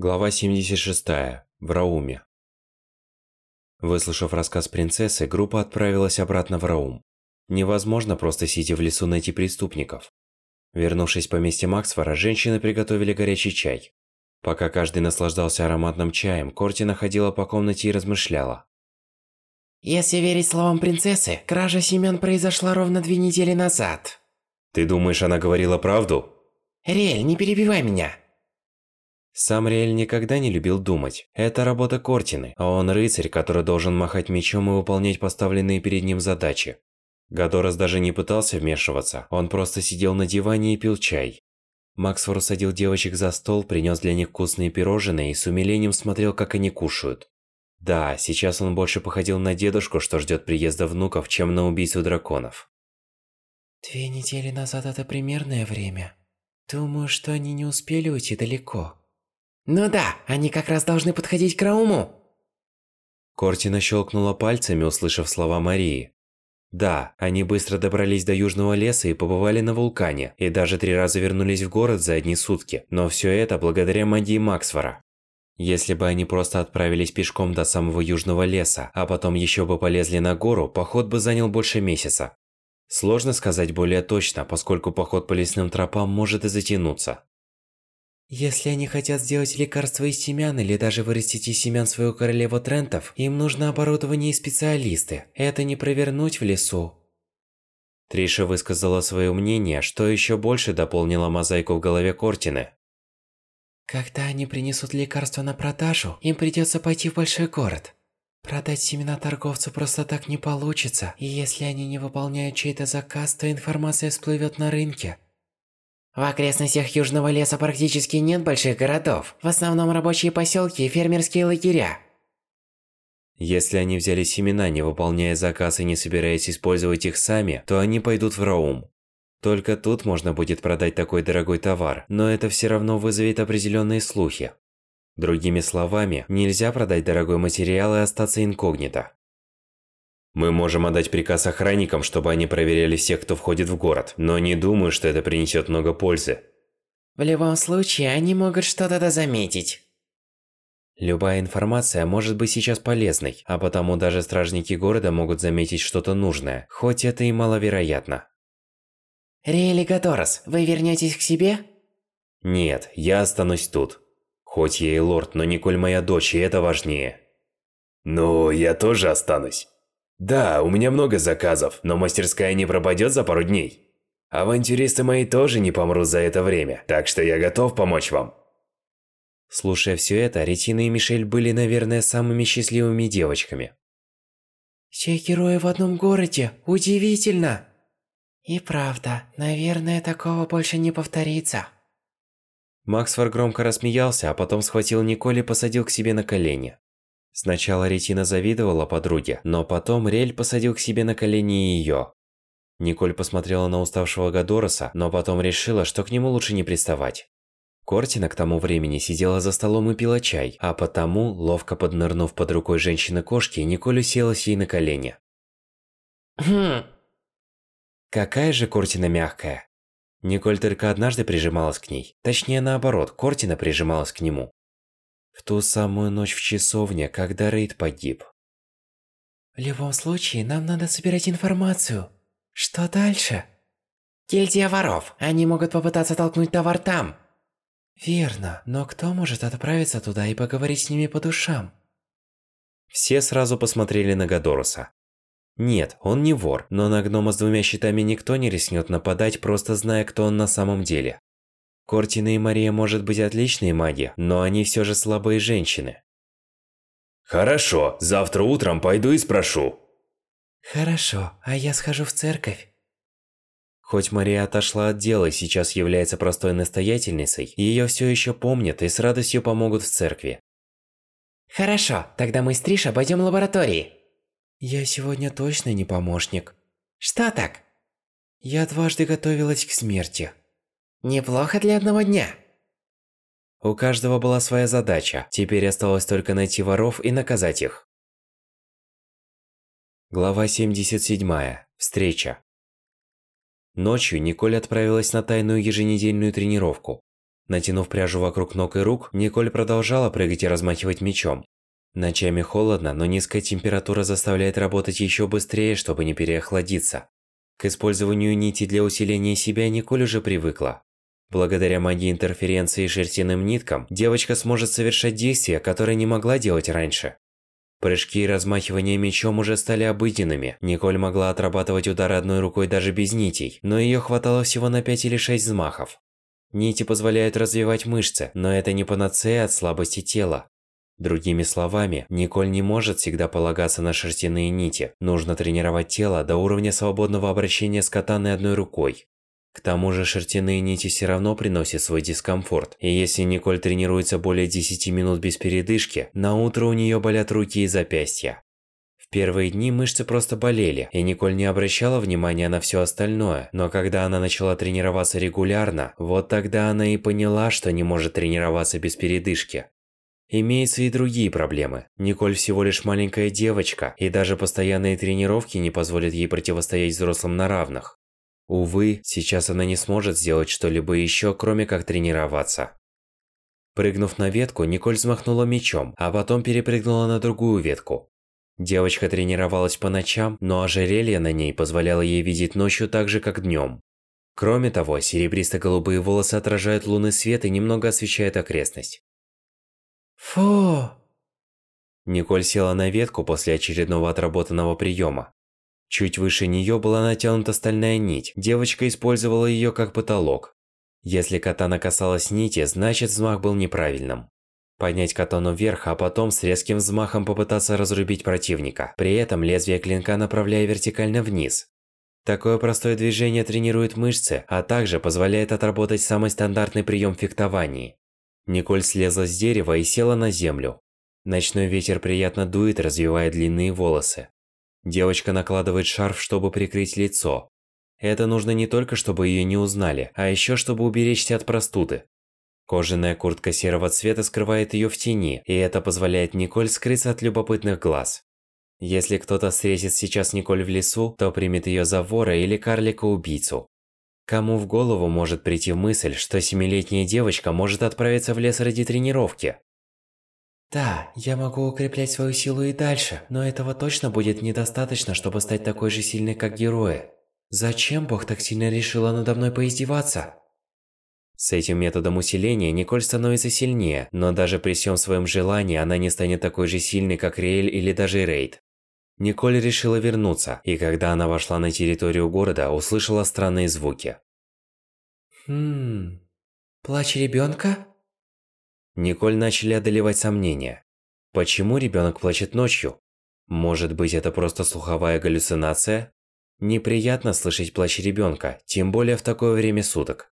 Глава 76. В Рауме. Выслушав рассказ принцессы, группа отправилась обратно в Раум. Невозможно просто сидя в лесу найти преступников. Вернувшись в поместье Максфора, женщины приготовили горячий чай. Пока каждый наслаждался ароматным чаем, Кортина ходила по комнате и размышляла. Если верить словам принцессы, кража семян произошла ровно две недели назад. Ты думаешь, она говорила правду? Риэль, не перебивай меня. Сам Риэль никогда не любил думать. Это работа Кортины, а он рыцарь, который должен махать мечом и выполнять поставленные перед ним задачи. Гадорас даже не пытался вмешиваться, он просто сидел на диване и пил чай. Максфор усадил девочек за стол, принес для них вкусные пирожные и с умилением смотрел, как они кушают. Да, сейчас он больше походил на дедушку, что ждет приезда внуков, чем на убийцу драконов. Две недели назад это примерное время. Думаю, что они не успели уйти далеко. Ну да, они как раз должны подходить к Рауму. Кортина щелкнула пальцами, услышав слова Марии. Да, они быстро добрались до Южного леса и побывали на вулкане, и даже три раза вернулись в город за одни сутки, но все это благодаря магии Максфора. Если бы они просто отправились пешком до самого Южного леса, а потом еще бы полезли на гору, поход бы занял больше месяца. Сложно сказать более точно, поскольку поход по лесным тропам может и затянуться. Если они хотят сделать лекарство из семян или даже вырастить из семян свою королеву Трентов, им нужно оборудование и специалисты. Это не провернуть в лесу. Триша высказала свое мнение, что еще больше дополнило мозаику в голове Кортины. Когда они принесут лекарство на продажу, им придется пойти в большой город. Продать семена торговцу просто так не получится, и если они не выполняют чей-то заказ, то информация всплывет на рынке. В окрестностях Южного леса практически нет больших городов. В основном рабочие поселки и фермерские лагеря. Если они взяли семена, не выполняя заказ и не собираясь использовать их сами, то они пойдут в Раум. Только тут можно будет продать такой дорогой товар, но это все равно вызовет определенные слухи. Другими словами, нельзя продать дорогой материал и остаться инкогнито. Мы можем отдать приказ охранникам, чтобы они проверяли всех, кто входит в город, но не думаю, что это принесет много пользы. В любом случае, они могут что-то заметить. Любая информация может быть сейчас полезной, а потому даже стражники города могут заметить что-то нужное, хоть это и маловероятно. Риэли Гаторос, вы вернетесь к себе? Нет, я останусь тут. Хоть я и лорд, но Николь моя дочь, и это важнее. Ну, я тоже останусь. Да, у меня много заказов, но мастерская не пропадет за пару дней. Авантюристы мои тоже не помрут за это время, так что я готов помочь вам. Слушая все это, Ретина и Мишель были, наверное, самыми счастливыми девочками. Все герои в одном городе. Удивительно. И правда, наверное, такого больше не повторится. Максфор громко рассмеялся, а потом схватил Николь и посадил к себе на колени. Сначала Ретина завидовала подруге, но потом Рель посадил к себе на колени ее. Николь посмотрела на уставшего Гадороса, но потом решила, что к нему лучше не приставать. Кортина к тому времени сидела за столом и пила чай, а потому, ловко поднырнув под рукой женщины-кошки, Николь уселась ей на колени. Хм. Какая же Кортина мягкая. Николь только однажды прижималась к ней. Точнее наоборот, Кортина прижималась к нему. В ту самую ночь в часовне, когда Рейд погиб. В любом случае, нам надо собирать информацию. Что дальше? Гильдия воров. Они могут попытаться толкнуть товар там. Верно, но кто может отправиться туда и поговорить с ними по душам? Все сразу посмотрели на Гадоруса. Нет, он не вор, но на гнома с двумя щитами никто не рискнет нападать, просто зная, кто он на самом деле. Кортина и Мария может быть отличные маги, но они все же слабые женщины. Хорошо, завтра утром пойду и спрошу. Хорошо, а я схожу в церковь. Хоть Мария отошла от дела и сейчас является простой настоятельницей, ее все еще помнят и с радостью помогут в церкви. Хорошо, тогда мы с Триш обойдем лаборатории. Я сегодня точно не помощник. Что так? Я дважды готовилась к смерти. Неплохо для одного дня. У каждого была своя задача, теперь осталось только найти воров и наказать их. Глава 77. Встреча. Ночью Николь отправилась на тайную еженедельную тренировку. Натянув пряжу вокруг ног и рук, Николь продолжала прыгать и размахивать мечом. Ночами холодно, но низкая температура заставляет работать еще быстрее, чтобы не переохладиться. К использованию нити для усиления себя Николь уже привыкла. Благодаря магии интерференции и шерстяным ниткам, девочка сможет совершать действия, которые не могла делать раньше. Прыжки и размахивание мечом уже стали обыденными. Николь могла отрабатывать удары одной рукой даже без нитей, но ее хватало всего на 5 или 6 взмахов. Нити позволяют развивать мышцы, но это не панацея от слабости тела. Другими словами, Николь не может всегда полагаться на шерстяные нити. Нужно тренировать тело до уровня свободного обращения с катаной одной рукой. К тому же шерстяные нити все равно приносят свой дискомфорт, и если Николь тренируется более 10 минут без передышки, на утро у нее болят руки и запястья. В первые дни мышцы просто болели, и Николь не обращала внимания на все остальное, но когда она начала тренироваться регулярно, вот тогда она и поняла, что не может тренироваться без передышки. Имеются и другие проблемы. Николь всего лишь маленькая девочка, и даже постоянные тренировки не позволят ей противостоять взрослым на равных. Увы, сейчас она не сможет сделать что-либо еще, кроме как тренироваться. Прыгнув на ветку, Николь взмахнула мечом, а потом перепрыгнула на другую ветку. Девочка тренировалась по ночам, но ожерелье на ней позволяло ей видеть ночью так же, как днем. Кроме того, серебристо-голубые волосы отражают лунный свет и немного освещают окрестность. Фу! Николь села на ветку после очередного отработанного приема. Чуть выше нее была натянута стальная нить. Девочка использовала ее как потолок. Если катана касалась нити, значит взмах был неправильным. Поднять катану вверх, а потом с резким взмахом попытаться разрубить противника, при этом лезвие клинка направляя вертикально вниз. Такое простое движение тренирует мышцы, а также позволяет отработать самый стандартный прием в фехтовании. Николь слезла с дерева и села на землю. Ночной ветер приятно дует, развивая длинные волосы. Девочка накладывает шарф, чтобы прикрыть лицо. Это нужно не только, чтобы ее не узнали, а еще чтобы уберечься от простуды. Кожаная куртка серого цвета скрывает ее в тени, и это позволяет Николь скрыться от любопытных глаз. Если кто-то встретит сейчас Николь в лесу, то примет ее за вора или карлика-убийцу. Кому в голову может прийти мысль, что семилетняя девочка может отправиться в лес ради тренировки? Да, я могу укреплять свою силу и дальше, но этого точно будет недостаточно, чтобы стать такой же сильной, как герои. Зачем Бог так сильно решила надо мной поиздеваться? С этим методом усиления Николь становится сильнее, но даже при всем своем желании она не станет такой же сильной, как Риэль или даже Рейд. Николь решила вернуться, и когда она вошла на территорию города, услышала странные звуки. Хм... Плач ребенка? Николь начали одолевать сомнения. Почему ребенок плачет ночью? Может быть, это просто слуховая галлюцинация? Неприятно слышать плач ребенка, тем более в такое время суток.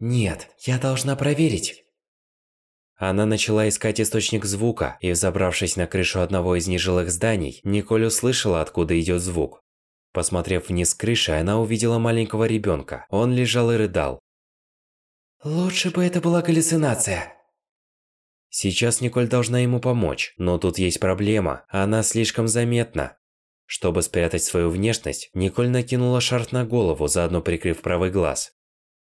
Нет, я должна проверить. Она начала искать источник звука, и взобравшись на крышу одного из нежилых зданий, Николь услышала, откуда идет звук. Посмотрев вниз с крыши, она увидела маленького ребенка. Он лежал и рыдал. Лучше бы это была галлюцинация. Сейчас Николь должна ему помочь, но тут есть проблема, она слишком заметна. Чтобы спрятать свою внешность, Николь накинула шарф на голову, заодно прикрыв правый глаз.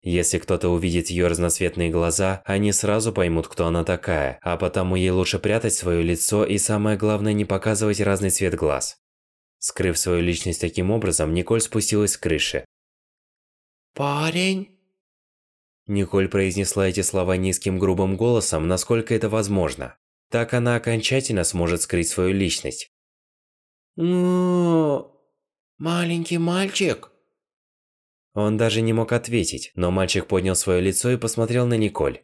Если кто-то увидит ее разноцветные глаза, они сразу поймут, кто она такая, а потому ей лучше прятать свое лицо и самое главное не показывать разный цвет глаз. Скрыв свою личность таким образом, Николь спустилась с крыши. «Парень?» Николь произнесла эти слова низким грубым голосом, насколько это возможно. Так она окончательно сможет скрыть свою личность. Ну, маленький мальчик. Он даже не мог ответить, но мальчик поднял свое лицо и посмотрел на Николь.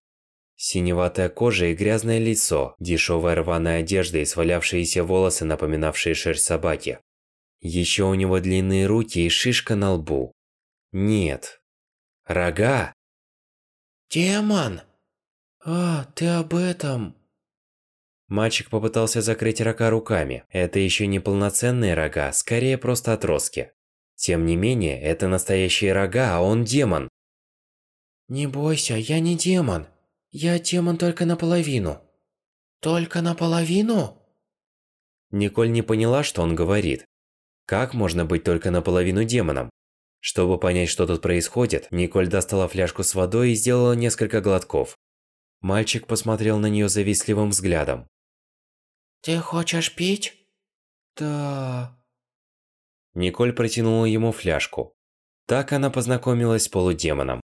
Синеватая кожа и грязное лицо, дешевая рваная одежда и свалявшиеся волосы, напоминавшие шерсть собаки. Еще у него длинные руки и шишка на лбу. Нет. Рога? Демон! А, ты об этом. Мальчик попытался закрыть рога руками. Это еще не полноценные рога, скорее просто отростки. Тем не менее, это настоящие рога, а он демон. Не бойся, я не демон. Я демон только наполовину. Только наполовину? Николь не поняла, что он говорит. Как можно быть только наполовину демоном? Чтобы понять, что тут происходит, Николь достала фляжку с водой и сделала несколько глотков. Мальчик посмотрел на нее завистливым взглядом. Ты хочешь пить? Да. Николь протянула ему фляжку. Так она познакомилась с полудемоном.